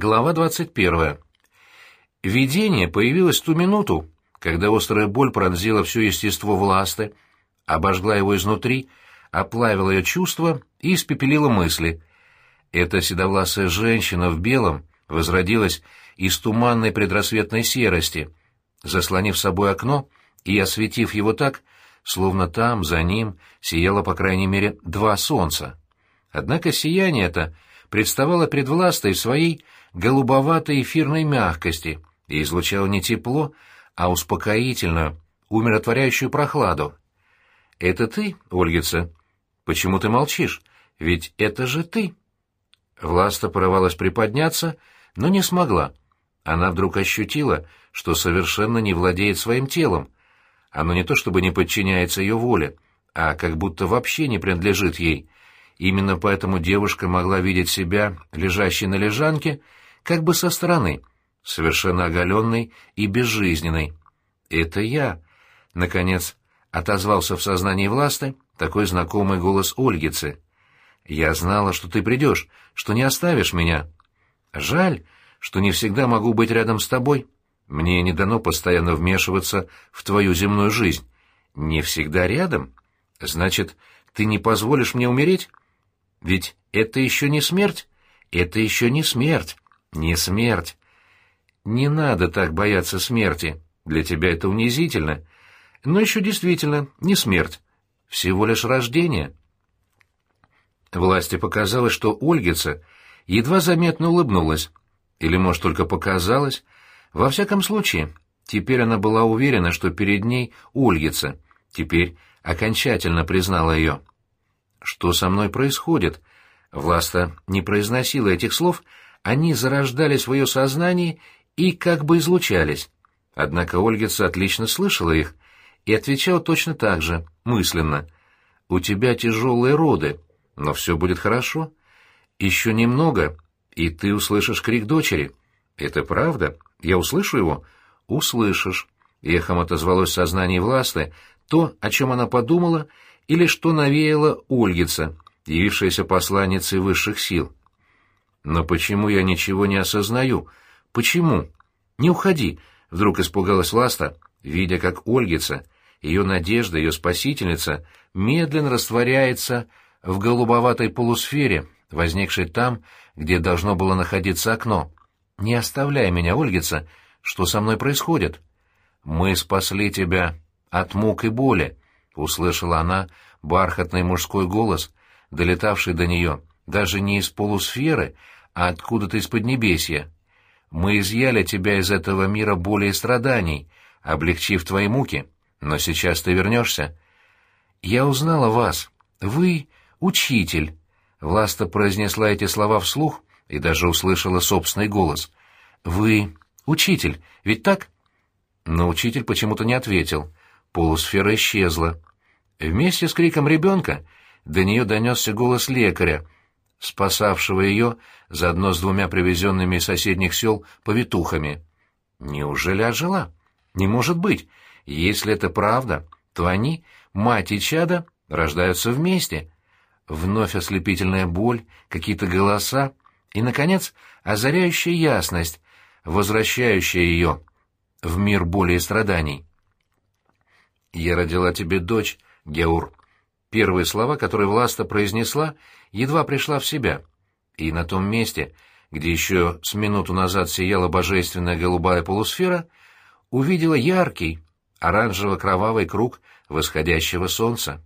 Глава 21. Видение появилось в ту минуту, когда острая боль пронзила все естество власты, обожгла его изнутри, оплавила ее чувства и испепелила мысли. Эта седовласая женщина в белом возродилась из туманной предрассветной серости, заслонив собой окно и осветив его так, словно там, за ним, сияло по крайней мере два солнца. Однако сияние это представало пред властой своей голубоватой эфирной мягкости и излучало не тепло, а успокоительную, умиротворяющую прохладу. «Это ты, Ольгица? Почему ты молчишь? Ведь это же ты!» Власта порывалась приподняться, но не смогла. Она вдруг ощутила, что совершенно не владеет своим телом. Оно не то чтобы не подчиняется ее воле, а как будто вообще не принадлежит ей. Именно поэтому девушка могла видеть себя, лежащей на лежанке, как бы со стороны, совершенно оголенной и безжизненной. «Это я!» — наконец отозвался в сознании власти такой знакомый голос Ольгицы. «Я знала, что ты придешь, что не оставишь меня. Жаль, что не всегда могу быть рядом с тобой. Мне не дано постоянно вмешиваться в твою земную жизнь. Не всегда рядом? Значит, ты не позволишь мне умереть? Ведь это еще не смерть. Это еще не смерть. Не смерть. Не надо так бояться смерти. Для тебя это унизительно. Но еще действительно не смерть. Всего лишь рождение. Власти показалось, что Ольгица едва заметно улыбнулась. Или, может, только показалось. Во всяком случае, теперь она была уверена, что перед ней Ольгица. Теперь окончательно признала ее. «Что со мной происходит?» Власта не произносила этих слов, они зарождались в ее сознании и как бы излучались. Однако Ольгица отлично слышала их и отвечала точно так же, мысленно. «У тебя тяжелые роды, но все будет хорошо. Еще немного, и ты услышишь крик дочери. Это правда? Я услышу его? Услышишь. Эхом отозвалось сознание власты, то, о чем она подумала, или что навеяла Ольгица, явившаяся посланницей высших сил. Но почему я ничего не осознаю? Почему? Не уходи, вдруг испугалась Власта, видя, как Ольгица, ее надежда, ее спасительница, медленно растворяется в голубоватой полусфере, возникшей там, где должно было находиться окно. «Не оставляй меня, Ольгица! Что со мной происходит?» «Мы спасли тебя от мук и боли», — услышала она бархатный мужской голос, долетавший до нее даже не из полусферы, а откуда-то из Поднебесья. «Мы изъяли тебя из этого мира боли и страданий, облегчив твои муки, но сейчас ты вернешься». «Я узнала вас. Вы — учитель», Власта произнесла эти слова вслух и даже услышала собственный голос. «Вы учитель, ведь так?» Но учитель почему-то не ответил. Полусфера исчезла. Вместе с криком ребенка до нее донесся голос лекаря, спасавшего ее заодно с двумя привезенными из соседних сел повитухами. Неужели ожила? Не может быть. Если это правда, то они, мать и чада, рождаются вместе вновь ослепительная боль, какие-то голоса и, наконец, озаряющая ясность, возвращающая ее в мир боли и страданий. «Я родила тебе дочь, Геур». Первые слова, которые Власта произнесла, едва пришла в себя, и на том месте, где еще с минуту назад сияла божественная голубая полусфера, увидела яркий, оранжево-кровавый круг восходящего солнца.